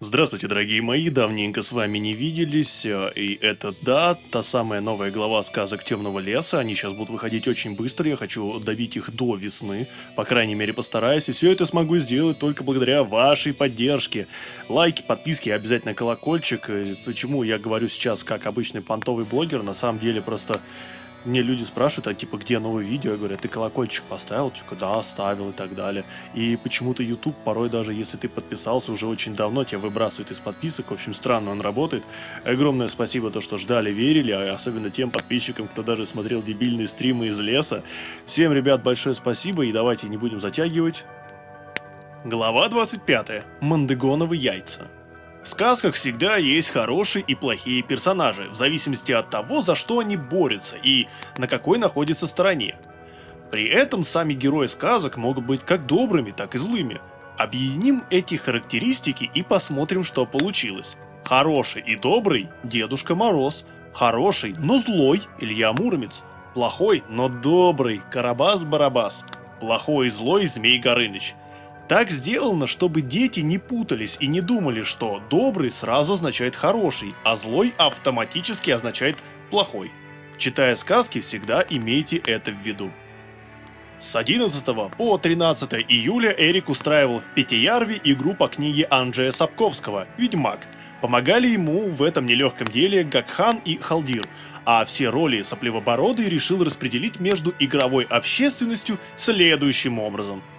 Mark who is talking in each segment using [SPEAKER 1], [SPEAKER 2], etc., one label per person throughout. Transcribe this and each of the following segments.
[SPEAKER 1] Здравствуйте, дорогие мои, давненько с вами не виделись, э, и это, да, та самая новая глава сказок Темного леса, они сейчас будут выходить очень быстро, я хочу добить их до весны, по крайней мере постараюсь, и все это смогу сделать только благодаря вашей поддержке. Лайки, подписки, обязательно колокольчик, э, почему я говорю сейчас как обычный понтовый блогер, на самом деле просто мне люди спрашивают, а типа, где новое видео? Я говорю, «А ты колокольчик поставил? Типа, да, ставил и так далее. И почему-то YouTube порой даже, если ты подписался уже очень давно, тебя выбрасывает из подписок. В общем, странно он работает. Огромное спасибо, то, что ждали, верили, а особенно тем подписчикам, кто даже смотрел дебильные стримы из леса. Всем, ребят, большое спасибо, и давайте не будем затягивать. Глава 25. Мандегоновы яйца. В сказках всегда есть хорошие и плохие персонажи, в зависимости от того, за что они борются и на какой находятся стороне. При этом сами герои сказок могут быть как добрыми, так и злыми. Объединим эти характеристики и посмотрим, что получилось. Хороший и добрый – Дедушка Мороз. Хороший, но злой – Илья Муромец. Плохой, но добрый – Карабас-Барабас. Плохой и злой – Змей Горыныч. Так сделано, чтобы дети не путались и не думали, что добрый сразу означает хороший, а злой автоматически означает плохой. Читая сказки, всегда имейте это в виду. С 11 по 13 июля Эрик устраивал в Пятиярве игру по книге Анджея Сапковского «Ведьмак». Помогали ему в этом нелегком деле Гакхан и Халдир, а все роли Сопливобородый решил распределить между игровой общественностью следующим образом –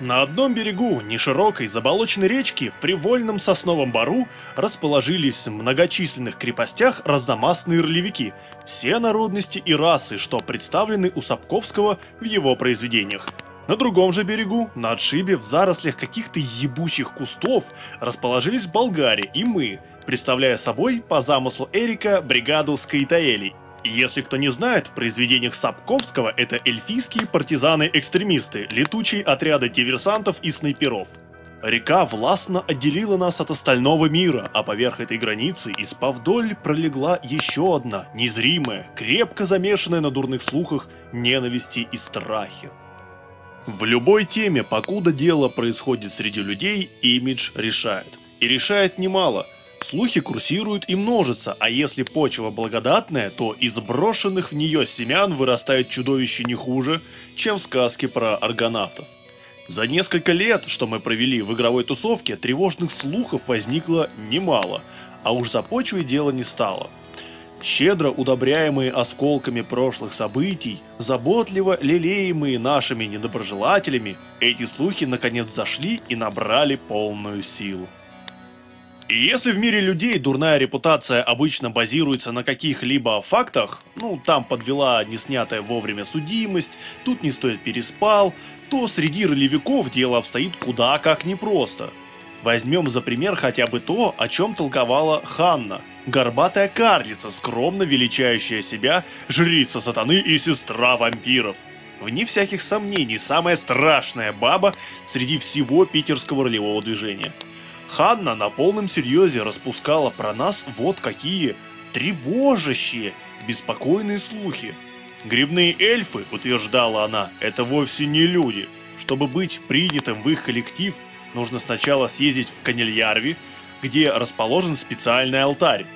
[SPEAKER 1] на одном берегу неширокой заболоченной речки в привольном сосновом бару расположились в многочисленных крепостях разномастные ролевики, все народности и расы, что представлены у Сапковского в его произведениях. На другом же берегу, на отшибе, в зарослях каких-то ебучих кустов, расположились болгари и мы, представляя собой, по замыслу Эрика, бригаду Скаитаэлей если кто не знает, в произведениях Сапковского это эльфийские партизаны-экстремисты, летучие отряды диверсантов и снайперов. Река властно отделила нас от остального мира, а поверх этой границы из Павдоль пролегла еще одна, незримая, крепко замешанная на дурных слухах, ненависти и страхе. В любой теме, покуда дело происходит среди людей, имидж решает. И решает немало – Слухи курсируют и множатся, а если почва благодатная, то из брошенных в нее семян вырастает чудовище не хуже, чем в сказке про аргонавтов. За несколько лет, что мы провели в игровой тусовке, тревожных слухов возникло немало, а уж за почвой дело не стало. Щедро удобряемые осколками прошлых событий, заботливо лелеемые нашими недоброжелателями, эти слухи наконец зашли и набрали полную силу. И если в мире людей дурная репутация обычно базируется на каких-либо фактах, ну, там подвела неснятая вовремя судимость, тут не стоит переспал, то среди ролевиков дело обстоит куда как непросто. Возьмем за пример хотя бы то, о чем толковала Ханна, горбатая карлица, скромно величающая себя, жрица сатаны и сестра вампиров. Вне всяких сомнений, самая страшная баба среди всего питерского ролевого движения – Ханна на полном серьезе распускала про нас вот какие тревожащие, беспокойные слухи. Грибные эльфы, утверждала она, это вовсе не люди. Чтобы быть принятым в их коллектив, нужно сначала съездить в Канельярви, где расположен специальный алтарь.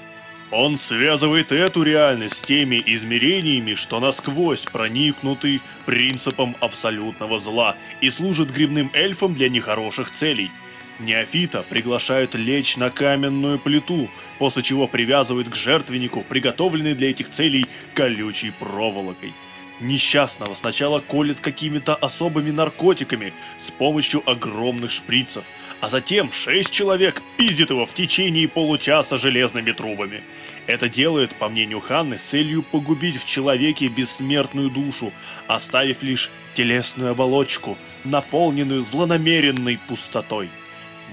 [SPEAKER 1] Он связывает эту реальность с теми измерениями, что насквозь проникнуты принципом абсолютного зла и служит грибным эльфам для нехороших целей – Неофита приглашают лечь на каменную плиту, после чего привязывают к жертвеннику, приготовленный для этих целей колючей проволокой. Несчастного сначала колят какими-то особыми наркотиками с помощью огромных шприцев, а затем шесть человек пиздит его в течение получаса железными трубами. Это делает, по мнению Ханны, с целью погубить в человеке бессмертную душу, оставив лишь телесную оболочку, наполненную злонамеренной пустотой.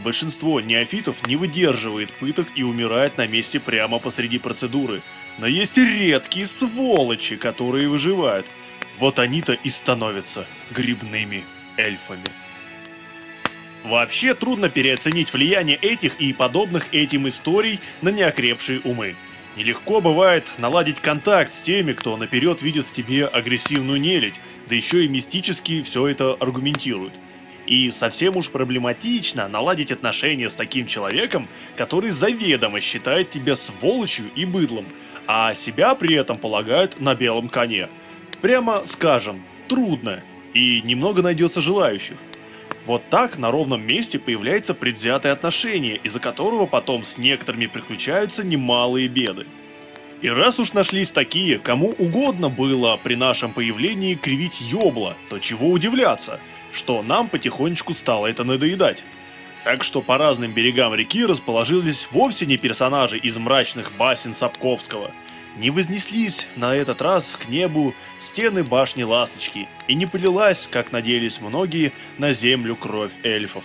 [SPEAKER 1] Большинство неофитов не выдерживает пыток и умирает на месте прямо посреди процедуры. Но есть и редкие сволочи, которые выживают. Вот они-то и становятся грибными эльфами. Вообще трудно переоценить влияние этих и подобных этим историй на неокрепшие умы. Нелегко бывает наладить контакт с теми, кто наперед видит в тебе агрессивную нелядь, да еще и мистически все это аргументирует. И совсем уж проблематично наладить отношения с таким человеком, который заведомо считает тебя сволочью и быдлом, а себя при этом полагает на белом коне. Прямо скажем, трудно, и немного найдется желающих. Вот так на ровном месте появляется предвзятое отношение, из-за которого потом с некоторыми приключаются немалые беды. И раз уж нашлись такие, кому угодно было при нашем появлении кривить ёбла, то чего удивляться – что нам потихонечку стало это надоедать. Так что по разным берегам реки расположились вовсе не персонажи из мрачных басен Сапковского. Не вознеслись на этот раз к небу стены башни Ласточки, и не полилась, как надеялись многие, на землю кровь эльфов.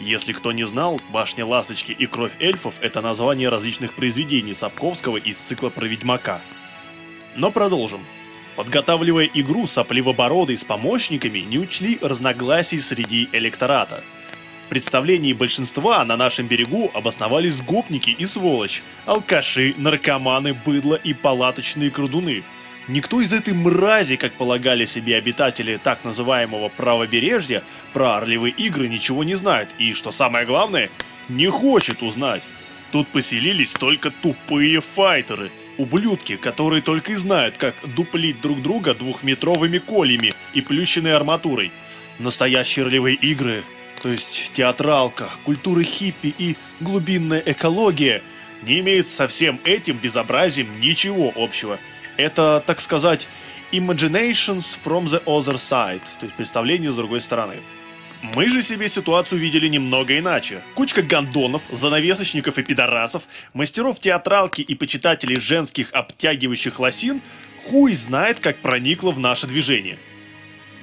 [SPEAKER 1] Если кто не знал, «Башня Ласточки» и «Кровь эльфов» — это название различных произведений Сапковского из цикла про Ведьмака. Но продолжим. Подготавливая игру, сопливобородый с помощниками не учли разногласий среди электората. В представлении большинства на нашем берегу обосновались гопники и сволочь, алкаши, наркоманы, быдло и палаточные крудуны. Никто из этой мрази, как полагали себе обитатели так называемого правобережья, про орлевые игры ничего не знает и, что самое главное, не хочет узнать. Тут поселились только тупые файтеры – Ублюдки, которые только и знают, как дуплить друг друга двухметровыми колями и плющенной арматурой. Настоящие ролевые игры, то есть театралка, культура хиппи и глубинная экология, не имеют со всем этим безобразием ничего общего. Это, так сказать, imaginations from the other side, то есть представление с другой стороны. Мы же себе ситуацию видели немного иначе. Кучка гондонов, занавесочников и пидорасов, мастеров театралки и почитателей женских обтягивающих лосин хуй знает, как проникло в наше движение.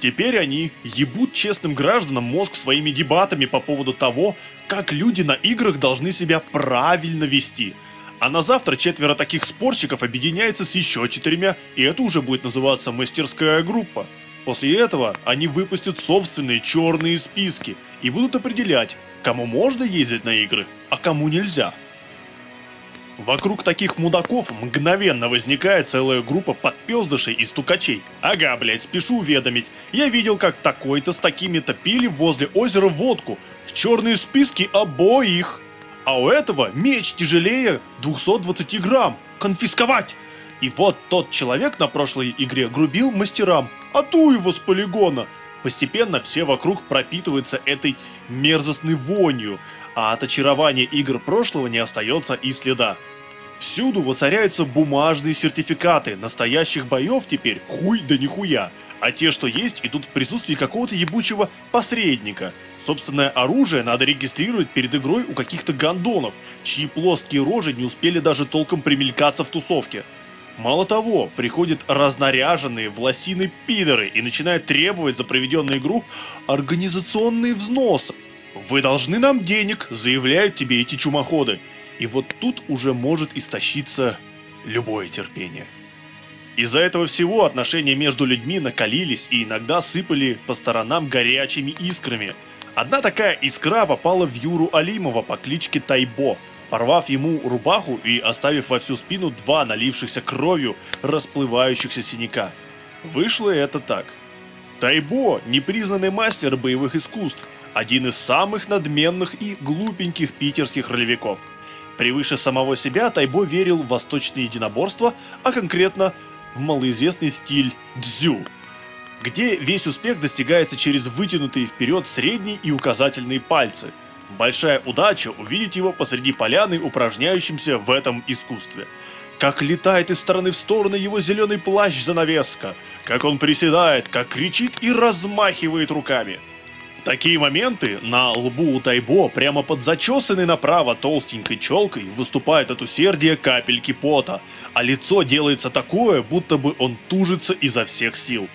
[SPEAKER 1] Теперь они ебут честным гражданам мозг своими дебатами по поводу того, как люди на играх должны себя правильно вести. А на завтра четверо таких спорщиков объединяется с еще четырьмя, и это уже будет называться мастерская группа. После этого они выпустят собственные черные списки и будут определять, кому можно ездить на игры, а кому нельзя. Вокруг таких мудаков мгновенно возникает целая группа подпездышей и стукачей. Ага, блять, спешу уведомить. Я видел, как такой-то с такими-то пили возле озера водку. В черные списки обоих. А у этого меч тяжелее 220 грамм. Конфисковать! И вот тот человек на прошлой игре грубил мастерам, а ту его с полигона. Постепенно все вокруг пропитываются этой мерзостной вонью, а от очарования игр прошлого не остается и следа. Всюду воцаряются бумажные сертификаты, настоящих боев теперь хуй да нихуя, а те, что есть, идут в присутствии какого-то ебучего посредника. Собственное оружие надо регистрировать перед игрой у каких-то гондонов, чьи плоские рожи не успели даже толком примелькаться в тусовке. Мало того, приходят разнаряженные власины пидоры и начинают требовать за проведенную игру организационные взносы. Вы должны нам денег, заявляют тебе эти чумоходы. И вот тут уже может истощиться любое терпение. Из-за этого всего отношения между людьми накалились и иногда сыпали по сторонам горячими искрами. Одна такая искра попала в Юру Алимова по кличке Тайбо – порвав ему рубаху и оставив во всю спину два налившихся кровью расплывающихся синяка. Вышло это так. Тайбо – непризнанный мастер боевых искусств, один из самых надменных и глупеньких питерских ролевиков. Превыше самого себя Тайбо верил в восточные единоборства, а конкретно в малоизвестный стиль дзю, где весь успех достигается через вытянутые вперед средний и указательные пальцы – Большая удача увидеть его посреди поляны, упражняющимся в этом искусстве. Как летает из стороны в сторону его зеленый плащ-занавеска, как он приседает, как кричит и размахивает руками. В такие моменты на лбу у Тайбо прямо под зачесанной направо толстенькой челкой выступает от усердия капельки пота, а лицо делается такое, будто бы он тужится изо всех сил.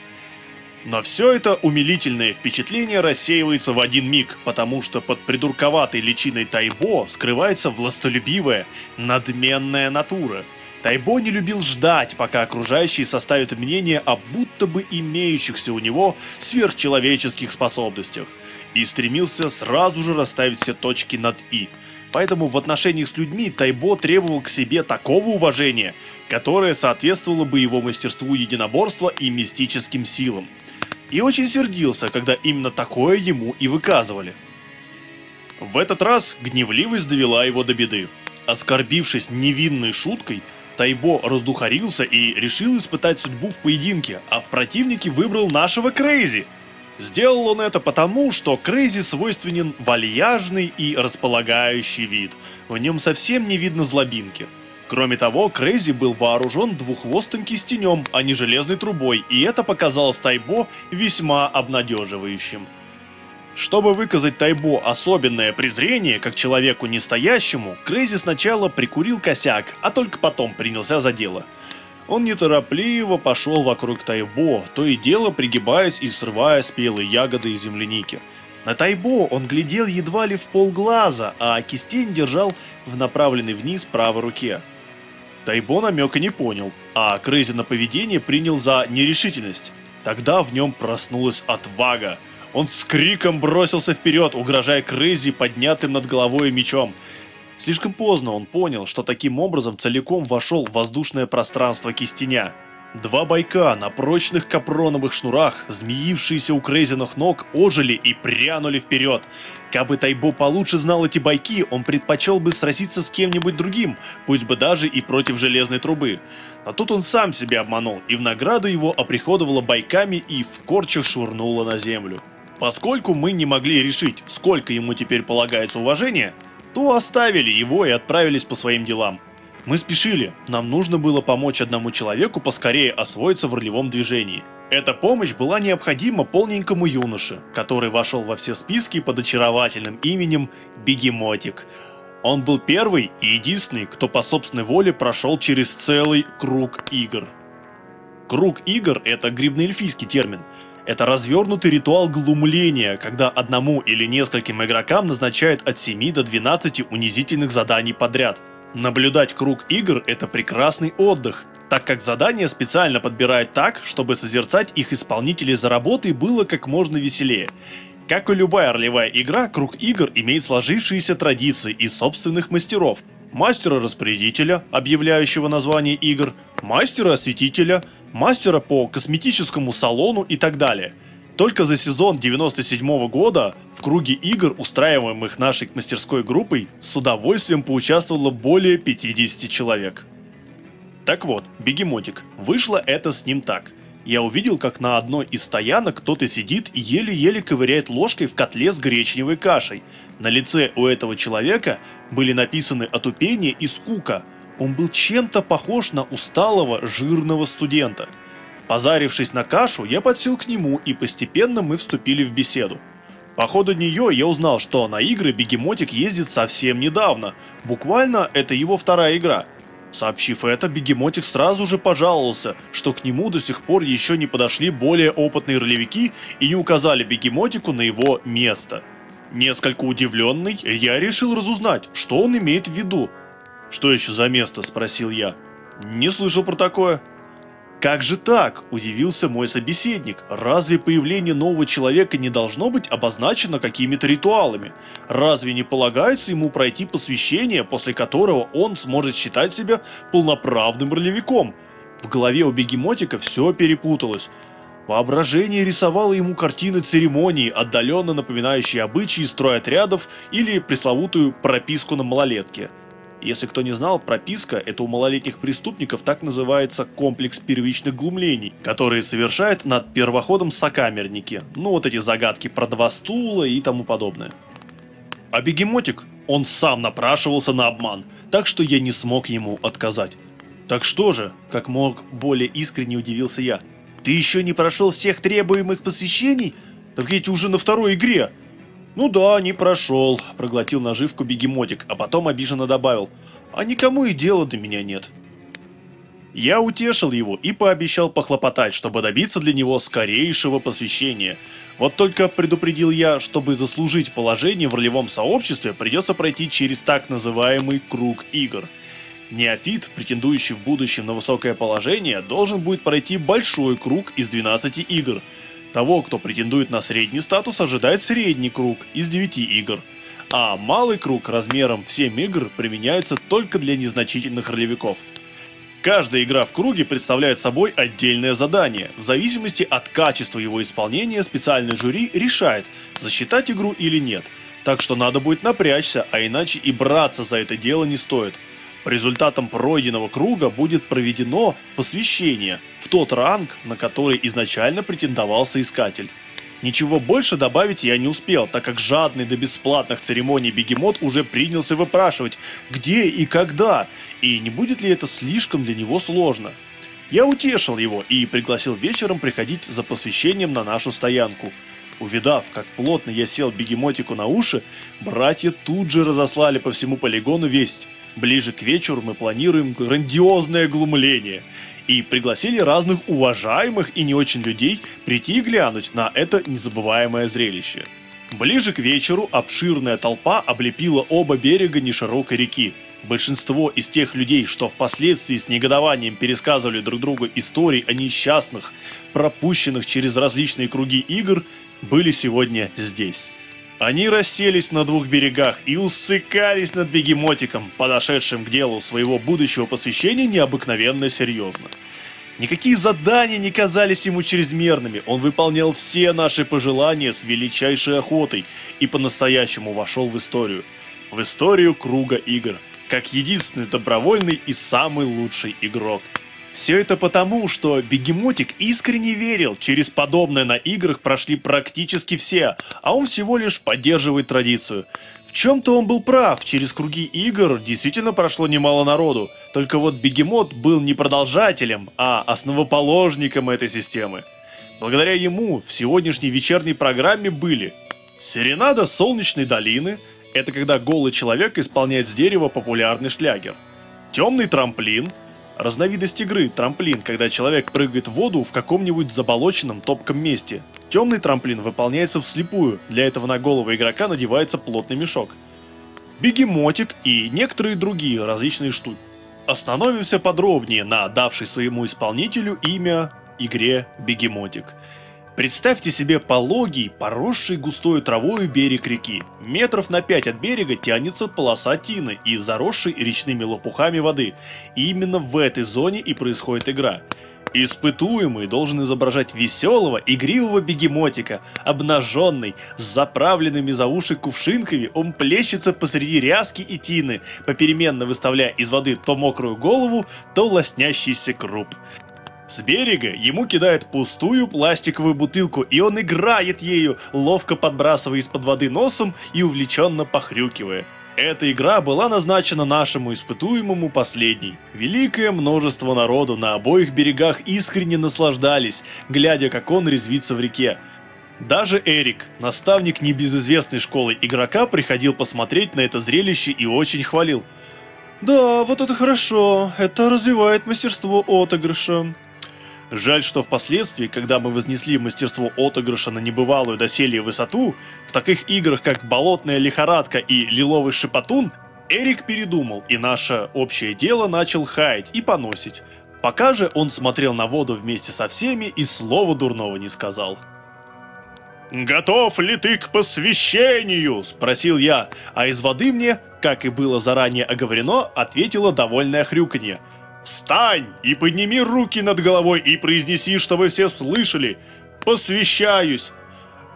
[SPEAKER 1] Но все это умилительное впечатление рассеивается в один миг, потому что под придурковатой личиной Тайбо скрывается властолюбивая, надменная натура. Тайбо не любил ждать, пока окружающие составят мнение о будто бы имеющихся у него сверхчеловеческих способностях, и стремился сразу же расставить все точки над «и». Поэтому в отношениях с людьми Тайбо требовал к себе такого уважения, которое соответствовало бы его мастерству единоборства и мистическим силам. и очень сердился, когда именно такое ему и выказывали. В этот раз гневливость довела его до беды. Оскорбившись невинной шуткой, Тайбо раздухарился и решил испытать судьбу в поединке, а в противнике выбрал нашего Крейзи. Сделал он это потому, что Крейзи свойственен вальяжный и располагающий вид. В нем совсем не видно злобинки. Кроме того, Крейзи был вооружен двуххвостым кистенем, а не железной трубой, и это показалось Тайбо весьма обнадеживающим. Чтобы выказать Тайбо особенное презрение, как человеку нестоящему, Крейзи сначала прикурил косяк, а только потом принялся за дело. Он неторопливо пошел вокруг Тайбо, то и дело пригибаясь и срывая спелые ягоды и земляники. На Тайбо он глядел едва ли в полглаза, а кистень держал в направленной вниз правой руке. Тайбо намека не понял, а Крейзи на поведение принял за нерешительность. Тогда в нем проснулась отвага. Он с криком бросился вперед, угрожая Крейзи поднятым над головой мечом. Слишком поздно он понял, что таким образом целиком вошел в воздушное пространство кистеня. Два байка на прочных капроновых шнурах, змеившиеся у Крейзиных ног, ожили и прянули вперед. Кабы Тайбо получше знал эти байки, он предпочел бы сразиться с кем-нибудь другим, пусть бы даже и против железной трубы. А тут он сам себя обманул, и в награду его оприходовала байками и в корчах швырнула на землю. Поскольку мы не могли решить, сколько ему теперь полагается уважения, то оставили его и отправились по своим делам. Мы спешили, нам нужно было помочь одному человеку поскорее освоиться в ролевом движении. Эта помощь была необходима полненькому юноше, который вошел во все списки под очаровательным именем Бегемотик. Он был первый и единственный, кто по собственной воле прошел через целый круг игр. Круг игр – это грибноэльфийский термин – это развернутый ритуал глумления, когда одному или нескольким игрокам назначают от 7 до 12 унизительных заданий подряд. Наблюдать круг игр – это прекрасный отдых, так как задания специально подбирают так, чтобы созерцать их исполнителей за работой было как можно веселее. Как и любая ролевая игра, круг игр имеет сложившиеся традиции и собственных мастеров. Мастера-распорядителя, объявляющего название игр, мастера-осветителя – мастера по косметическому салону и так далее. Только за сезон 97 -го года в круге игр, устраиваемых нашей мастерской группой, с удовольствием поучаствовало более 50 человек. Так вот, бегемотик, вышло это с ним так. Я увидел, как на одной из стоянок кто-то сидит и еле-еле ковыряет ложкой в котле с гречневой кашей. На лице у этого человека были написаны отупение и скука, он был чем-то похож на усталого, жирного студента. Позарившись на кашу, я подсел к нему, и постепенно мы вступили в беседу. По ходу нее я узнал, что на игры Бегемотик ездит совсем недавно. Буквально это его вторая игра. Сообщив это, Бегемотик сразу же пожаловался, что к нему до сих пор еще не подошли более опытные ролевики и не указали Бегемотику на его место. Несколько удивленный, я решил разузнать, что он имеет в виду. «Что еще за место?» – спросил я. «Не слышал про такое». «Как же так?» – удивился мой собеседник. «Разве появление нового человека не должно быть обозначено какими-то ритуалами? Разве не полагается ему пройти посвящение, после которого он сможет считать себя полноправным ролевиком?» В голове у бегемотика все перепуталось. Воображение рисовало ему картины церемонии, отдаленно напоминающие обычаи стройотрядов или пресловутую прописку на малолетке – если кто не знал, прописка – это у малолетних преступников так называется комплекс первичных глумлений, которые совершают над первоходом сокамерники. Ну вот эти загадки про два стула и тому подобное. А бегемотик, он сам напрашивался на обман, так что я не смог ему отказать. Так что же, как мог более искренне удивился я, ты еще не прошел всех требуемых посвящений? Так ведь уже на второй игре. «Ну да, не прошел», – проглотил наживку бегемотик, а потом обиженно добавил. «А никому и дела до меня нет». Я утешил его и пообещал похлопотать, чтобы добиться для него скорейшего посвящения. Вот только предупредил я, чтобы заслужить положение в ролевом сообществе, придется пройти через так называемый круг игр. Неофит, претендующий в будущем на высокое положение, должен будет пройти большой круг из 12 игр – того, кто претендует на средний статус, ожидает средний круг из 9 игр. А малый круг размером в 7 игр применяется только для незначительных ролевиков. Каждая игра в круге представляет собой отдельное задание. В зависимости от качества его исполнения специальный жюри решает, засчитать игру или нет. Так что надо будет напрячься, а иначе и браться за это дело не стоит. Результатом пройденного круга будет проведено посвящение в тот ранг, на который изначально претендовал соискатель. Ничего больше добавить я не успел, так как жадный до бесплатных церемоний бегемот уже принялся выпрашивать, где и когда, и не будет ли это слишком для него сложно. Я утешил его и пригласил вечером приходить за посвящением на нашу стоянку. Увидав, как плотно я сел бегемотику на уши, братья тут же разослали по всему полигону весть. Ближе к вечеру мы планируем грандиозное глумление – и пригласили разных уважаемых и не очень людей прийти и глянуть на это незабываемое зрелище. Ближе к вечеру обширная толпа облепила оба берега неширокой реки. Большинство из тех людей, что впоследствии с негодованием пересказывали друг другу истории о несчастных, пропущенных через различные круги игр, были сегодня здесь. Они расселись на двух берегах и усыкались над бегемотиком, подошедшим к делу своего будущего посвящения необыкновенно серьезно. Никакие задания не казались ему чрезмерными, он выполнял все наши пожелания с величайшей охотой и по-настоящему вошел в историю. В историю круга игр, как единственный добровольный и самый лучший игрок. Все это потому, что Бегемотик искренне верил, через подобное на играх прошли практически все, а он всего лишь поддерживает традицию. В чем-то он был прав, через круги игр действительно прошло немало народу, только вот Бегемот был не продолжателем, а основоположником этой системы. Благодаря ему в сегодняшней вечерней программе были Серенада Солнечной долины, это когда голый человек исполняет с дерева популярный шлягер, Темный трамплин – Разновидность игры – трамплин, когда человек прыгает в воду в каком-нибудь заболоченном топком месте. Темный трамплин выполняется вслепую, для этого на голову игрока надевается плотный мешок. Бегемотик и некоторые другие различные штуки. Остановимся подробнее на давшей своему исполнителю имя игре Бегемотик – Представьте себе пологий, поросший густой травой берег реки. Метров на пять от берега тянется полоса тины и заросшей речными лопухами воды. И именно в этой зоне и происходит игра. Испытуемый должен изображать веселого, игривого бегемотика. Обнаженный, с заправленными за уши кувшинками, он плещется посреди ряски и тины, попеременно выставляя из воды то мокрую голову, то лоснящийся круп. С берега ему кидают пустую пластиковую бутылку, и он играет ею, ловко подбрасывая из-под воды носом и увлеченно похрюкивая. Эта игра была назначена нашему испытуемому последней. Великое множество народу на обоих берегах искренне наслаждались, глядя, как он резвится в реке. Даже Эрик, наставник небезызвестной школы игрока, приходил посмотреть на это зрелище и очень хвалил. «Да, вот это хорошо, это развивает мастерство отыгрыша», Жаль, что впоследствии, когда мы вознесли мастерство отыгрыша на небывалую доселе высоту, в таких играх, как «Болотная лихорадка» и «Лиловый шипотун», Эрик передумал, и наше общее дело начал хаять и поносить. Пока же он смотрел на воду вместе со всеми и слова дурного не сказал. «Готов ли ты к посвящению?» – спросил я, а из воды мне, как и было заранее оговорено, ответило довольное хрюканье – Встань и подними руки над головой и произнеси, чтобы все слышали. Посвящаюсь.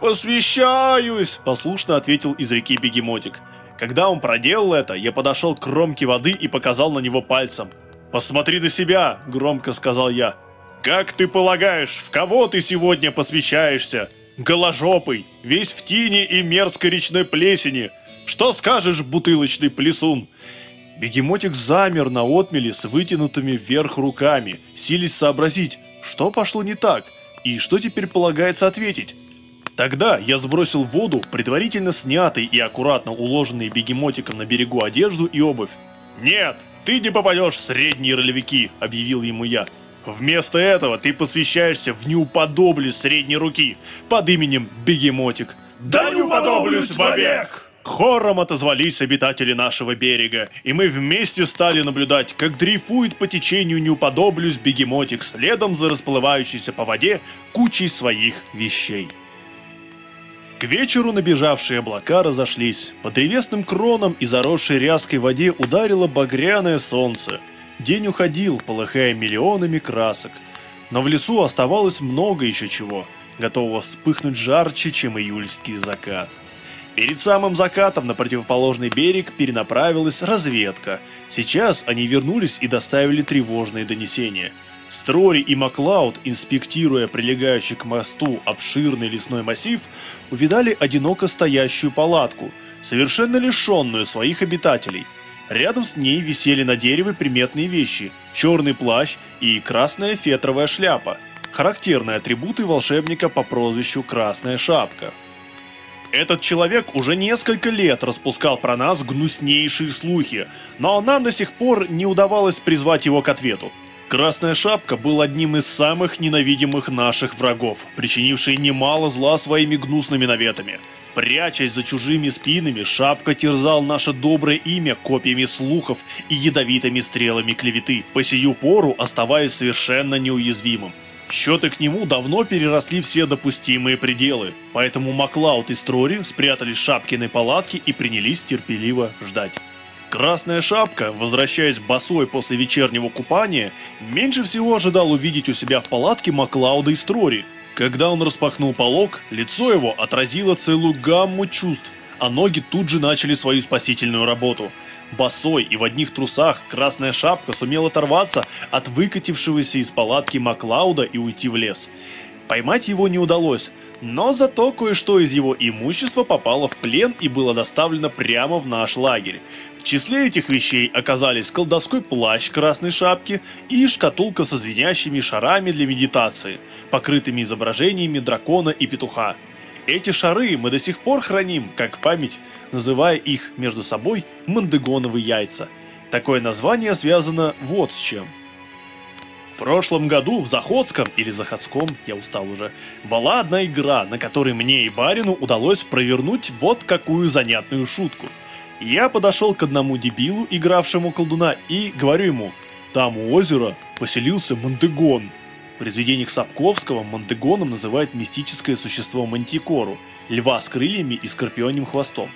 [SPEAKER 1] Посвящаюсь, послушно ответил из реки бегемотик. Когда он проделал это, я подошел к кромке воды и показал на него пальцем. «Посмотри на себя!» – громко сказал я. «Как ты полагаешь, в кого ты сегодня посвящаешься? Голожопый, весь в тине и мерзкой речной плесени. Что скажешь, бутылочный плесун?» Бегемотик замер на отмеле с вытянутыми вверх руками, сились сообразить, что пошло не так и что теперь полагается ответить. Тогда я сбросил в воду предварительно снятый и аккуратно уложенный бегемотиком на берегу одежду и обувь. «Нет, ты не попадешь в средние ролевики», — объявил ему я. «Вместо этого ты посвящаешься в неуподоблю средней руки под именем Бегемотик». «Да не уподоблюсь вовек!» Хором отозвались обитатели нашего берега, и мы вместе стали наблюдать, как дрейфует по течению неуподоблюсь бегемотик следом за расплывающейся по воде кучей своих вещей. К вечеру набежавшие облака разошлись. По древесным кронам и заросшей ряской воде ударило багряное солнце. День уходил, полыхая миллионами красок. Но в лесу оставалось много еще чего, готового вспыхнуть жарче, чем июльский закат. Перед самым закатом на противоположный берег перенаправилась разведка. Сейчас они вернулись и доставили тревожные донесения. Строри и Маклауд, инспектируя прилегающий к мосту обширный лесной массив, увидали одиноко стоящую палатку, совершенно лишенную своих обитателей – Рядом с ней висели на дереве приметные вещи – черный плащ и красная фетровая шляпа, характерные атрибуты волшебника по прозвищу Красная Шапка. Этот человек уже несколько лет распускал про нас гнуснейшие слухи, но нам до сих пор не удавалось призвать его к ответу. Красная Шапка был одним из самых ненавидимых наших врагов, причинивший немало зла своими гнусными наветами. Прячась за чужими спинами, Шапка терзал наше доброе имя копьями слухов и ядовитыми стрелами клеветы, по сию пору оставаясь совершенно неуязвимым. Счеты к нему давно переросли все допустимые пределы, поэтому Маклауд и Строри спрятались в Шапкиной палатке и принялись терпеливо ждать. Красная шапка, возвращаясь босой после вечернего купания, меньше всего ожидал увидеть у себя в палатке Маклауда и Строри. Когда он распахнул полог, лицо его отразило целую гамму чувств, а ноги тут же начали свою спасительную работу. Босой и в одних трусах Красная Шапка сумел оторваться от выкатившегося из палатки Маклауда и уйти в лес. Поймать его не удалось, но зато кое-что из его имущества попало в плен и было доставлено прямо в наш лагерь. В числе этих вещей оказались колдовской плащ красной шапки и шкатулка со звенящими шарами для медитации, покрытыми изображениями дракона и петуха. Эти шары мы до сих пор храним, как память, называя их между собой мандегоновые яйца. Такое название связано вот с чем – в прошлом году в Заходском, или Заходском, я устал уже, была одна игра, на которой мне и барину удалось провернуть вот какую занятную шутку. Я подошел к одному дебилу, игравшему колдуна, и говорю ему, там у озера поселился Мандегон. В произведениях Сапковского Мандегоном называют мистическое существо Мантикору, льва с крыльями и скорпионим хвостом.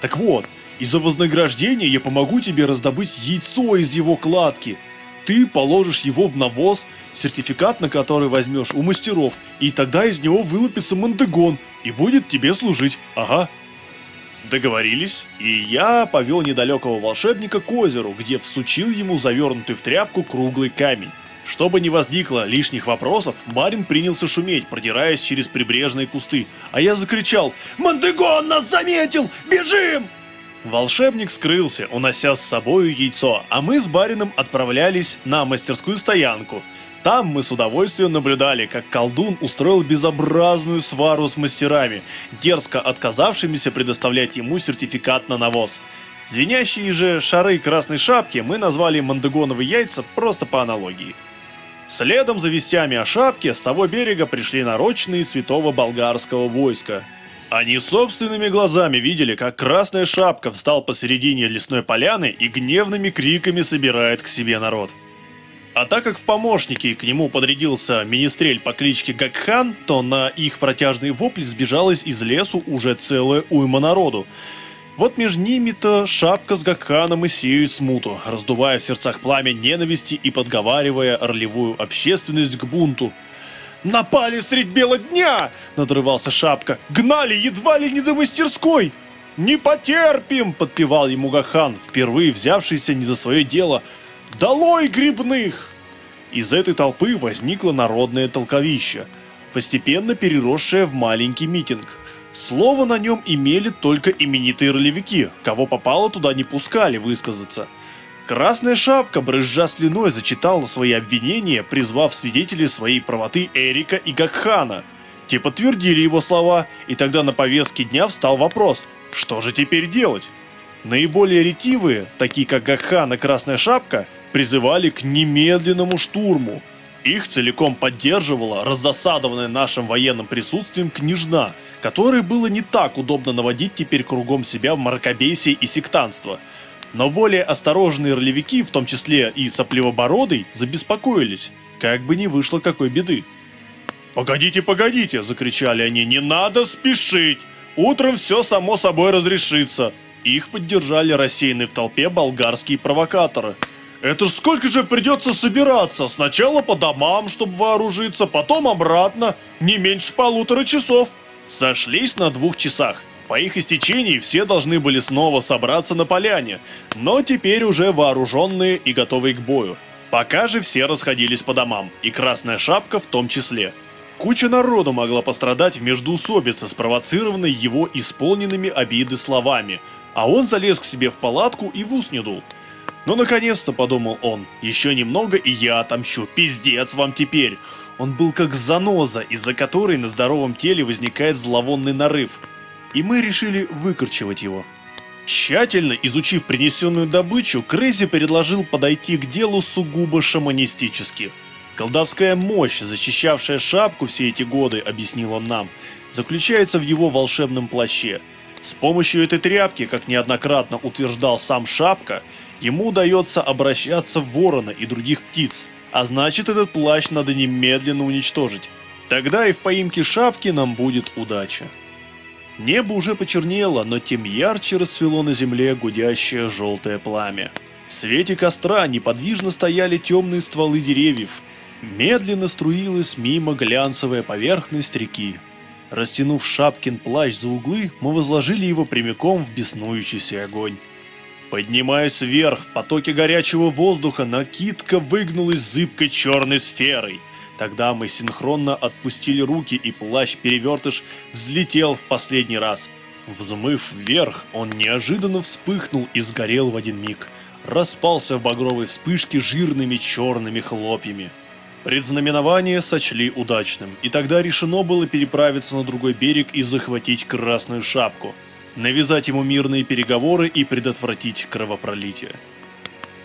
[SPEAKER 1] Так вот, из-за вознаграждения я помогу тебе раздобыть яйцо из его кладки – ты положишь его в навоз, сертификат на который возьмешь у мастеров, и тогда из него вылупится мандегон и будет тебе служить, ага. Договорились, и я повел недалекого волшебника к озеру, где всучил ему завернутый в тряпку круглый камень. Чтобы не возникло лишних вопросов, барин принялся шуметь, продираясь через прибрежные кусты, а я закричал «Мандегон нас заметил! Бежим!» Волшебник скрылся, унося с собою яйцо, а мы с барином отправлялись на мастерскую стоянку. Там мы с удовольствием наблюдали, как колдун устроил безобразную свару с мастерами, дерзко отказавшимися предоставлять ему сертификат на навоз. Звенящие же шары красной шапки мы назвали мандагоновые яйца просто по аналогии. Следом за вестями о шапке с того берега пришли нарочные святого болгарского войска, они собственными глазами видели, как Красная Шапка встал посередине лесной поляны и гневными криками собирает к себе народ. А так как в помощники к нему подрядился министрель по кличке Гакхан, то на их протяжные вопли сбежалась из лесу уже целая уйма народу. Вот между ними-то Шапка с Гакханом и сеют смуту, раздувая в сердцах пламя ненависти и подговаривая ролевую общественность к бунту – «Напали средь бела дня!» – надрывался Шапка. «Гнали едва ли не до мастерской!» «Не потерпим!» – подпевал ему Гахан, впервые взявшийся не за свое дело. «Долой грибных!» Из этой толпы возникло народное толковище, постепенно переросшее в маленький митинг. Слово на нем имели только именитые ролевики, кого попало туда не пускали высказаться – Красная шапка, брызжа слюной, зачитала свои обвинения, призвав свидетелей своей правоты Эрика и Гакхана. Те подтвердили его слова, и тогда на повестке дня встал вопрос, что же теперь делать? Наиболее ретивые, такие как Гакхан и Красная Шапка, призывали к немедленному штурму. Их целиком поддерживала раздосадованная нашим военным присутствием княжна, которой было не так удобно наводить теперь кругом себя в мракобесие и сектанство – но более осторожные ролевики, в том числе и сопливобородый, забеспокоились, как бы не вышло какой беды. «Погодите, погодите!» – закричали они. «Не надо спешить! Утром все само собой разрешится!» Их поддержали рассеянные в толпе болгарские провокаторы. Это ж сколько же придется собираться? Сначала по домам, чтобы вооружиться, потом обратно. Не меньше полутора часов. Сошлись на двух часах. По их истечении все должны были снова собраться на поляне, но теперь уже вооруженные и готовые к бою. Пока же все расходились по домам, и Красная Шапка в том числе. Куча народу могла пострадать в междоусобице, спровоцированной его исполненными обиды словами, а он залез к себе в палатку и в ус не дул. «Ну, наконец-то», — подумал он, — «еще немного, и я отомщу, пиздец вам теперь». Он был как заноза, из-за которой на здоровом теле возникает зловонный нарыв и мы решили выкорчевать его. Тщательно изучив принесенную добычу, Крейзи предложил подойти к делу сугубо шаманистически. Колдовская мощь, защищавшая шапку все эти годы, объяснил он нам, заключается в его волшебном плаще. С помощью этой тряпки, как неоднократно утверждал сам Шапка, ему удается обращаться в ворона и других птиц, а значит этот плащ надо немедленно уничтожить. Тогда и в поимке шапки нам будет удача. Небо уже почернело, но тем ярче расцвело на земле гудящее желтое пламя. В свете костра неподвижно стояли темные стволы деревьев. Медленно струилась мимо глянцевая поверхность реки. Растянув Шапкин плащ за углы, мы возложили его прямиком в беснующийся огонь. Поднимаясь вверх в потоке горячего воздуха, накидка выгнулась зыбкой черной сферой. Тогда мы синхронно отпустили руки, и плащ-перевертыш взлетел в последний раз. Взмыв вверх, он неожиданно вспыхнул и сгорел в один миг. Распался в багровой вспышке жирными черными хлопьями. Предзнаменование сочли удачным, и тогда решено было переправиться на другой берег и захватить Красную Шапку, навязать ему мирные переговоры и предотвратить кровопролитие.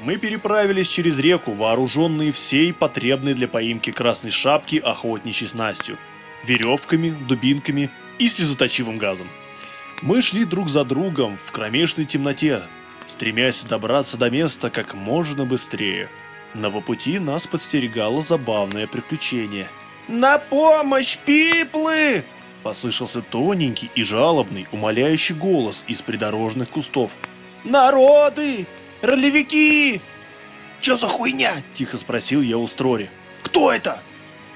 [SPEAKER 1] Мы переправились через реку, вооруженные всей потребной для поимки красной шапки охотничьей снастью, веревками, дубинками и слезоточивым газом. Мы шли друг за другом в кромешной темноте, стремясь добраться до места как можно быстрее. На пути нас подстерегало забавное приключение. «На помощь, пиплы!» Послышался тоненький и жалобный, умоляющий голос из придорожных кустов. «Народы! Ролевики!»
[SPEAKER 2] «Чё за хуйня?»
[SPEAKER 1] – тихо спросил я у Строри.
[SPEAKER 2] «Кто это?»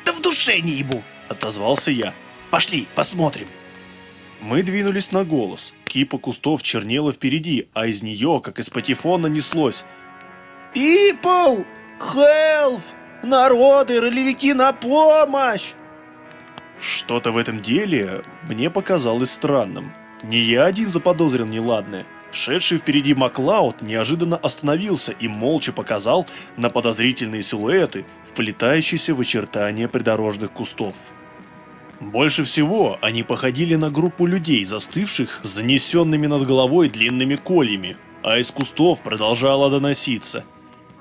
[SPEAKER 2] «Да в душе не ебу!»
[SPEAKER 1] – отозвался я.
[SPEAKER 2] «Пошли, посмотрим!»
[SPEAKER 1] Мы двинулись на голос. Кипа кустов чернела впереди, а из нее, как из патефона, неслось.
[SPEAKER 2] «People! Help! Народы, ролевики, на помощь!»
[SPEAKER 1] Что-то в этом деле мне показалось странным. Не я один заподозрил неладное. Шедший впереди Маклауд неожиданно остановился и молча показал на подозрительные силуэты, вплетающиеся в очертания придорожных кустов. Больше всего они походили на группу людей, застывших с занесенными над головой длинными кольями, а из кустов продолжало доноситься.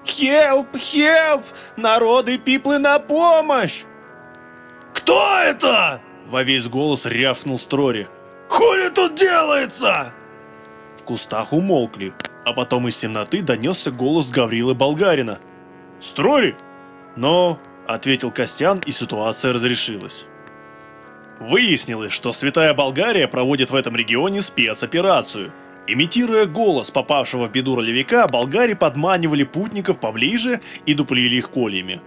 [SPEAKER 2] «Хелп! Хелп! Народы пиплы на помощь!»
[SPEAKER 1] «Кто это?» – во весь голос рявкнул Строри.
[SPEAKER 2] «Хули тут делается?»
[SPEAKER 1] кустах умолкли, а потом из темноты донесся голос Гаврилы Болгарина. «Строй!» «Но...» — ответил Костян, и ситуация разрешилась. Выяснилось, что Святая Болгария проводит в этом регионе спецоперацию. Имитируя голос попавшего в беду ролевика, болгари подманивали путников поближе и дуплили их кольями.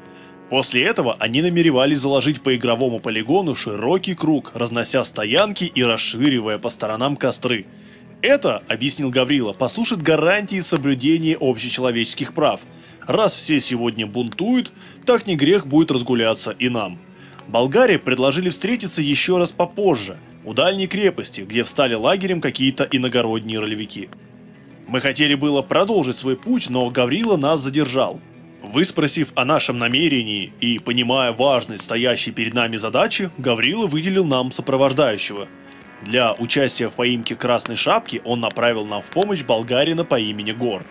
[SPEAKER 1] После этого они намеревались заложить по игровому полигону широкий круг, разнося стоянки и расширивая по сторонам костры – это, объяснил Гаврила, послужит гарантией соблюдения общечеловеческих прав. Раз все сегодня бунтуют, так не грех будет разгуляться и нам. Болгарии предложили встретиться еще раз попозже, у дальней крепости, где встали лагерем какие-то иногородние ролевики. Мы хотели было продолжить свой путь, но Гаврила нас задержал. Выспросив о нашем намерении и понимая важность стоящей перед нами задачи, Гаврила выделил нам сопровождающего – для участия в поимке Красной Шапки он направил нам в помощь болгарина по имени Гор.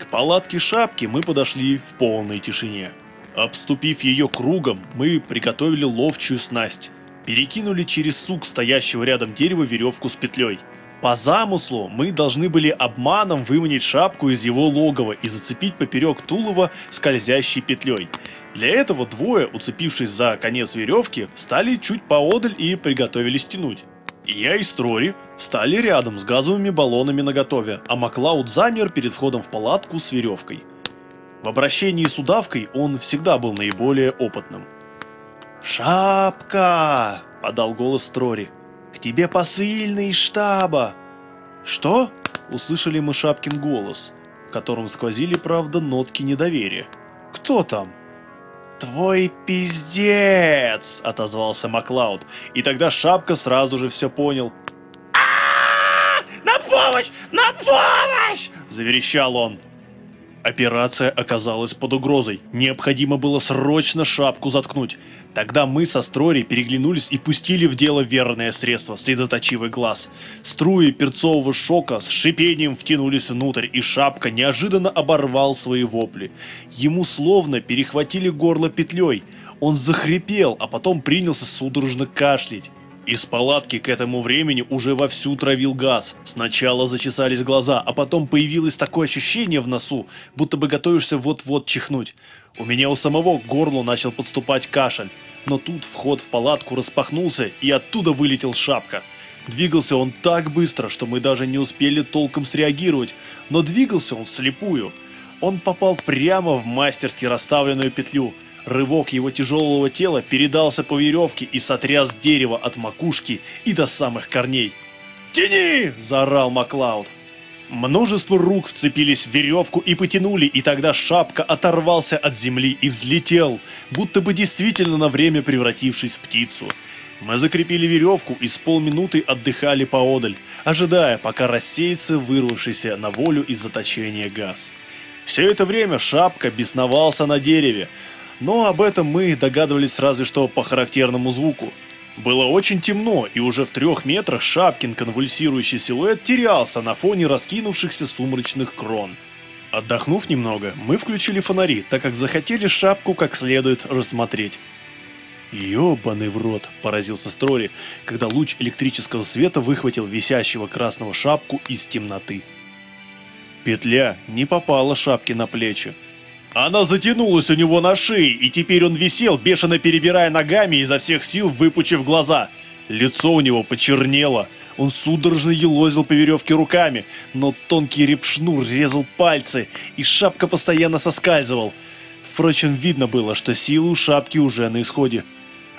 [SPEAKER 1] К палатке Шапки мы подошли в полной тишине. Обступив ее кругом, мы приготовили ловчую снасть. Перекинули через сук стоящего рядом дерева веревку с петлей. По замыслу мы должны были обманом выманить шапку из его логова и зацепить поперек тулова скользящей петлей. Для этого двое, уцепившись за конец веревки, встали чуть поодаль и приготовились тянуть. Я и Строри встали рядом с газовыми баллонами наготове, а Маклауд замер перед входом в палатку с веревкой. В обращении с удавкой он всегда был наиболее опытным. «Шапка!» – подал голос Трори. «К тебе посыльный из штаба!» «Что?» – услышали мы Шапкин голос, в котором сквозили, правда, нотки недоверия. «Кто там?» «Твой пиздец!» – отозвался Маклауд, и тогда Шапка сразу же все понял.
[SPEAKER 2] На помощь! На помощь!
[SPEAKER 1] Заверещал он. Операция оказалась под угрозой. Необходимо было срочно шапку заткнуть. Тогда мы со Строри переглянулись и пустили в дело верное средство – слезоточивый глаз. Струи перцового шока с шипением втянулись внутрь, и Шапка неожиданно оборвал свои вопли. Ему словно перехватили горло петлей. Он захрипел, а потом принялся судорожно кашлять. Из палатки к этому времени уже вовсю травил газ. Сначала зачесались глаза, а потом появилось такое ощущение в носу, будто бы готовишься вот-вот чихнуть. У меня у самого к горлу начал подступать кашель. Но тут вход в палатку распахнулся, и оттуда вылетел шапка. Двигался он так быстро, что мы даже не успели толком среагировать, но двигался он вслепую. Он попал прямо в мастерски расставленную петлю – Рывок его тяжелого тела передался по веревке и сотряс дерево от макушки и до самых корней. «Тяни!» – заорал Маклауд. Множество рук вцепились в веревку и потянули, и тогда шапка оторвался от земли и взлетел, будто бы действительно на время превратившись в птицу. Мы закрепили веревку и с полминуты отдыхали поодаль, ожидая, пока рассеется вырвавшийся на волю из заточения газ. Все это время шапка бесновался на дереве, но об этом мы догадывались разве что по характерному звуку. Было очень темно, и уже в трех метрах Шапкин конвульсирующий силуэт терялся на фоне раскинувшихся сумрачных крон. Отдохнув немного, мы включили фонари, так как захотели шапку как следует рассмотреть. «Ёбаный в рот!» – поразился Строри, когда луч электрического света выхватил висящего красного шапку из темноты. Петля не попала шапке на плечи, она затянулась у него на шее, и теперь он висел, бешено перебирая ногами, изо всех сил выпучив глаза. Лицо у него почернело. Он судорожно елозил по веревке руками, но тонкий репшнур резал пальцы, и шапка постоянно соскальзывал. Впрочем, видно было, что силы у шапки уже на исходе.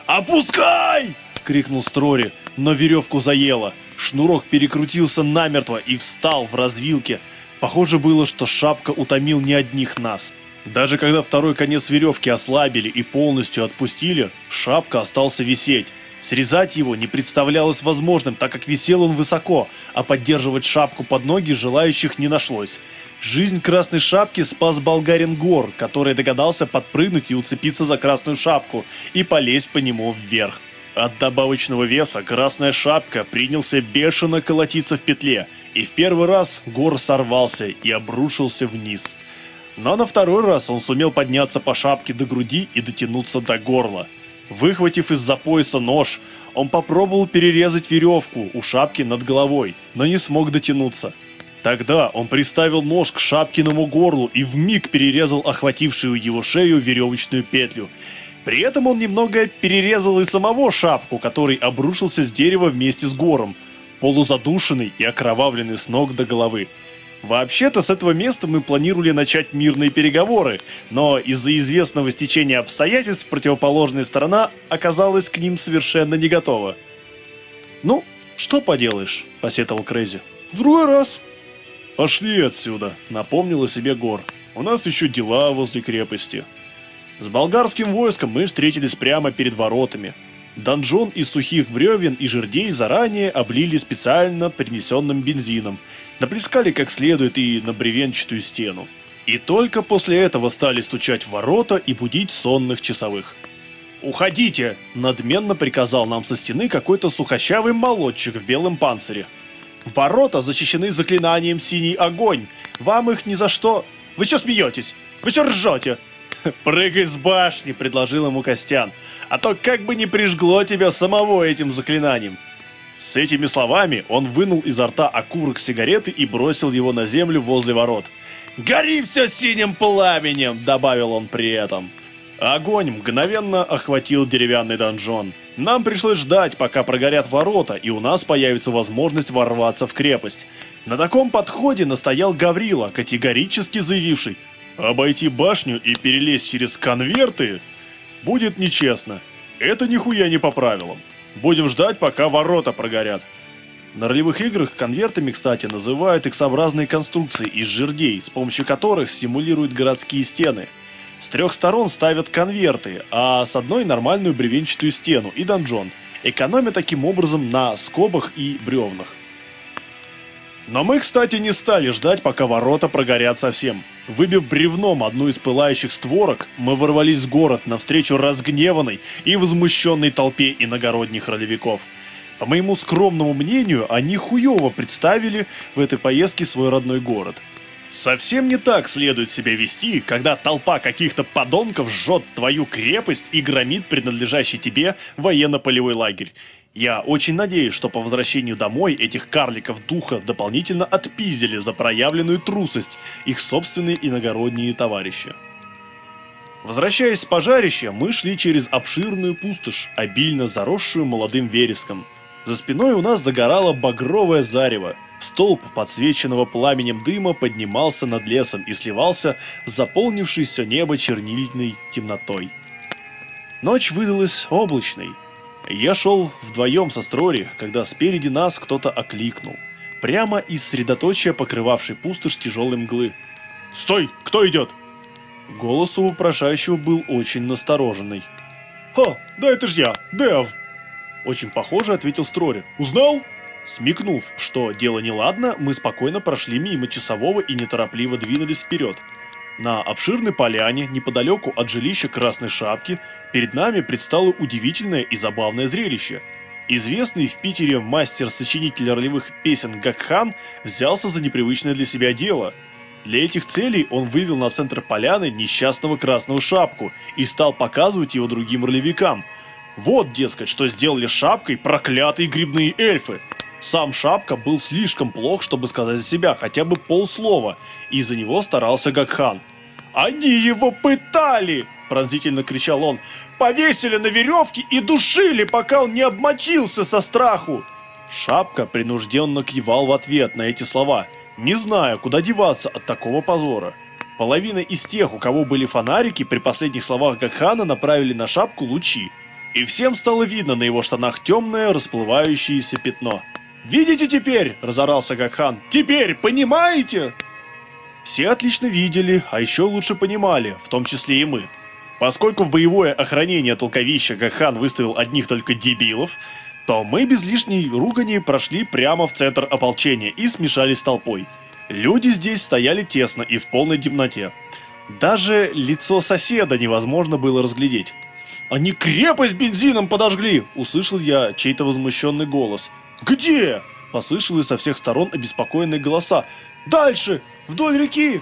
[SPEAKER 1] «Опускай!» — крикнул Строри, но веревку заело. Шнурок перекрутился намертво и встал в развилке. Похоже было, что шапка утомил не одних нас. Даже когда второй конец веревки ослабили и полностью отпустили, шапка остался висеть. Срезать его не представлялось возможным, так как висел он высоко, а поддерживать шапку под ноги желающих не нашлось. Жизнь красной шапки спас болгарин Гор, который догадался подпрыгнуть и уцепиться за красную шапку и полезть по нему вверх. От добавочного веса красная шапка принялся бешено колотиться в петле, и в первый раз Гор сорвался и обрушился вниз – но на второй раз он сумел подняться по шапке до груди и дотянуться до горла. Выхватив из-за пояса нож, он попробовал перерезать веревку у шапки над головой, но не смог дотянуться. Тогда он приставил нож к шапкиному горлу и вмиг перерезал охватившую его шею веревочную петлю. При этом он немного перерезал и самого шапку, который обрушился с дерева вместе с гором, полузадушенный и окровавленный с ног до головы. Вообще-то с этого места мы планировали начать мирные переговоры, но из-за известного стечения обстоятельств противоположная сторона оказалась к ним совершенно не готова. «Ну, что поделаешь», — посетовал Крейзи. «В другой раз». «Пошли отсюда», — напомнила себе Гор. «У нас еще дела возле крепости». С болгарским войском мы встретились прямо перед воротами. Донжон из сухих бревен и жердей заранее облили специально принесенным бензином — наплескали как следует и на бревенчатую стену. И только после этого стали стучать в ворота и будить сонных часовых. «Уходите!» – надменно приказал нам со стены какой-то сухощавый молодчик в белом панцире. «Ворота защищены заклинанием «Синий огонь». Вам их ни за что... Вы что смеетесь? Вы что ржете?» «Прыгай с башни!» – предложил ему Костян. «А то как бы не прижгло тебя самого этим заклинанием!» С этими словами он вынул изо рта окурок сигареты и бросил его на землю возле ворот. «Гори все синим пламенем!» – добавил он при этом. Огонь мгновенно охватил деревянный донжон. Нам пришлось ждать, пока прогорят ворота, и у нас появится возможность ворваться в крепость. На таком подходе настоял Гаврила, категорически заявивший Обойти башню и перелезть через конверты будет нечестно. Это нихуя не по правилам. Будем ждать, пока ворота прогорят. На ролевых играх конвертами, кстати, называют X-образные конструкции из жердей, с помощью которых симулируют городские стены. С трех сторон ставят конверты, а с одной нормальную бревенчатую стену и донжон, экономя таким образом на скобах и бревнах. Но мы, кстати, не стали ждать, пока ворота прогорят совсем. Выбив бревном одну из пылающих створок, мы ворвались в город навстречу разгневанной и возмущенной толпе иногородних ролевиков. По моему скромному мнению, они хуево представили в этой поездке свой родной город. Совсем не так следует себя вести, когда толпа каких-то подонков жжет твою крепость и громит принадлежащий тебе военно-полевой лагерь. Я очень надеюсь, что по возвращению домой этих карликов духа дополнительно отпиздили за проявленную трусость их собственные иногородние товарищи. Возвращаясь с пожарища, мы шли через обширную пустошь, обильно заросшую молодым вереском. За спиной у нас загорало багровое зарево. Столб, подсвеченного пламенем дыма, поднимался над лесом и сливался с заполнившей все небо чернильной темнотой. Ночь выдалась облачной, я шел вдвоем со Строри, когда спереди нас кто-то окликнул. Прямо из средоточия, покрывавшей пустошь тяжелой мглы. «Стой! Кто идет?» Голос у вопрошающего был очень настороженный. «Ха, да это ж я, Дев!» Очень похоже, ответил Строри. «Узнал?» Смекнув, что дело неладно, мы спокойно прошли мимо часового и неторопливо двинулись вперед. На обширной поляне, неподалеку от жилища Красной Шапки, перед нами предстало удивительное и забавное зрелище. Известный в Питере мастер-сочинитель ролевых песен Гакхан взялся за непривычное для себя дело. Для этих целей он вывел на центр поляны несчастного Красную Шапку и стал показывать его другим ролевикам. Вот, дескать, что сделали шапкой проклятые грибные эльфы. Сам Шапка был слишком плох, чтобы сказать за себя хотя бы полслова, и за него старался Гакхан. «Они его пытали!» – пронзительно кричал он. «Повесили на веревке и душили, пока он не обмочился со страху!» Шапка принужденно кивал в ответ на эти слова, не зная, куда деваться от такого позора. Половина из тех, у кого были фонарики, при последних словах Гакхана направили на шапку лучи, и всем стало видно на его штанах темное расплывающееся пятно – «Видите теперь?» – разорался Гакхан. «Теперь понимаете?» Все отлично видели, а еще лучше понимали, в том числе и мы. Поскольку в боевое охранение толковища Гакхан выставил одних только дебилов, то мы без лишней ругани прошли прямо в центр ополчения и смешались с толпой. Люди здесь стояли тесно и в полной темноте. Даже лицо соседа невозможно было разглядеть. «Они крепость бензином подожгли!» – услышал я чей-то возмущенный голос – «Где?» – послышались со всех сторон обеспокоенные голоса. «Дальше! Вдоль реки!»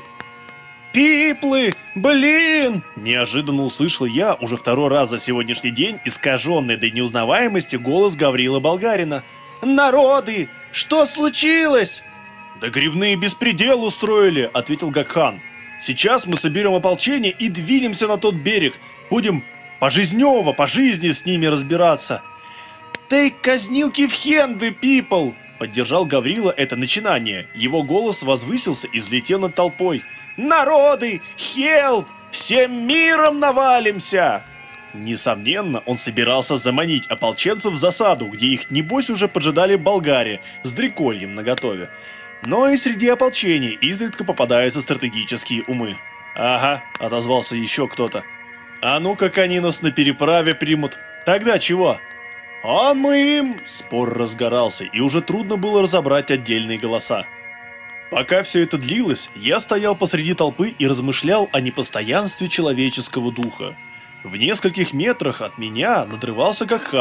[SPEAKER 1] «Пиплы! Блин!» Неожиданно услышал я уже второй раз за сегодняшний день искаженный до неузнаваемости голос Гаврила Болгарина. «Народы! Что случилось?» «Да грибные беспредел устроили!» – ответил Гакхан. «Сейчас мы соберем ополчение и двинемся на тот берег. Будем пожизнево, по жизни с ними разбираться». «Take казнилки в хенды, people!» Поддержал Гаврила это начинание. Его голос возвысился и взлетел над толпой. «Народы! Хелп! Всем миром навалимся!» Несомненно, он собирался заманить ополченцев в засаду, где их небось уже поджидали болгари с дрекольем наготове. Но и среди ополчения изредка попадаются стратегические умы. «Ага», — отозвался еще кто-то. «А ну как они нас на переправе примут? Тогда чего?» «А мы им...» – спор разгорался, и уже трудно было разобрать отдельные голоса. Пока все это длилось, я стоял посреди толпы и размышлял о непостоянстве человеческого духа. В нескольких метрах от меня надрывался как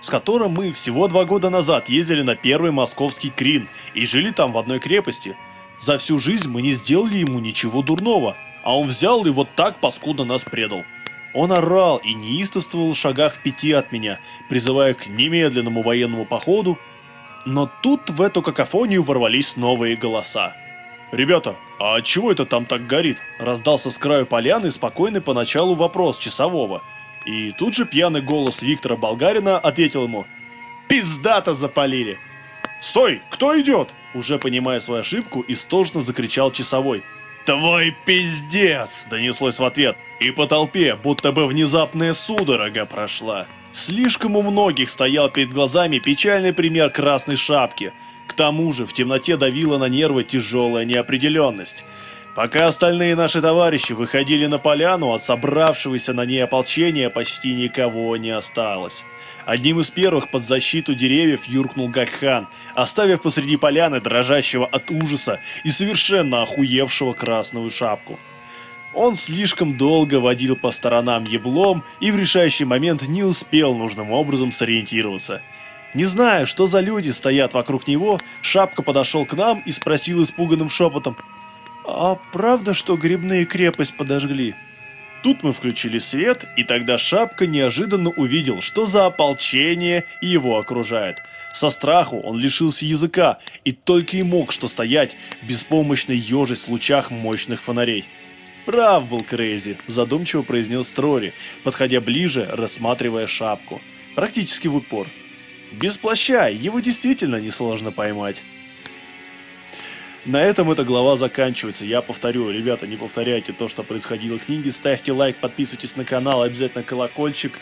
[SPEAKER 1] с которым мы всего два года назад ездили на первый московский Крин и жили там в одной крепости. За всю жизнь мы не сделали ему ничего дурного, а он взял и вот так паскудно нас предал. Он орал и неистовствовал в шагах в пяти от меня, призывая к немедленному военному походу, но тут в эту какофонию ворвались новые голоса. «Ребята, а чего это там так горит?» Раздался с краю поляны спокойный поначалу вопрос часового. И тут же пьяный голос Виктора Болгарина ответил ему «Пиздато запалили!» «Стой! Кто идет?» Уже понимая свою ошибку, истошно закричал часовой. «Твой пиздец!» — донеслось в ответ. И по толпе, будто бы внезапная судорога прошла. Слишком у многих стоял перед глазами печальный пример красной шапки. К тому же в темноте давила на нервы тяжелая неопределенность. Пока остальные наши товарищи выходили на поляну, от собравшегося на ней ополчения почти никого не осталось. Одним из первых под защиту деревьев юркнул Гакхан, оставив посреди поляны дрожащего от ужаса и совершенно охуевшего красную шапку. Он слишком долго водил по сторонам еблом и в решающий момент не успел нужным образом сориентироваться. Не зная, что за люди стоят вокруг него, Шапка подошел к нам и спросил испуганным шепотом «А правда, что грибные крепость подожгли?» Тут мы включили свет, и тогда Шапка неожиданно увидел, что за ополчение его окружает. Со страху он лишился языка и только и мог что стоять, беспомощно ежась в лучах мощных фонарей. «Прав был Крейзи», – задумчиво произнес Строри, подходя ближе, рассматривая шапку. Практически в упор. Без плаща его действительно несложно поймать. На этом эта глава заканчивается. Я повторю, ребята, не повторяйте то, что происходило в книге. Ставьте лайк, подписывайтесь на канал, обязательно колокольчик.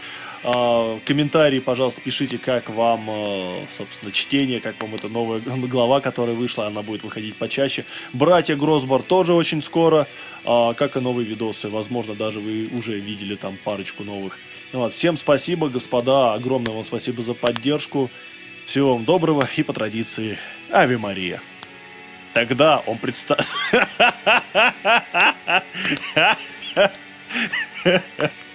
[SPEAKER 1] А, комментарии, пожалуйста, пишите, как вам, а, собственно, чтение, как вам эта новая глава, которая вышла, она будет выходить почаще. Братья Гросбор тоже очень скоро, а, как и новые видосы. Возможно, даже вы уже видели там парочку новых. Вот. Всем спасибо, господа, огромное вам спасибо за поддержку. Всего вам доброго и по традиции Ави Мария. Тогда он представ...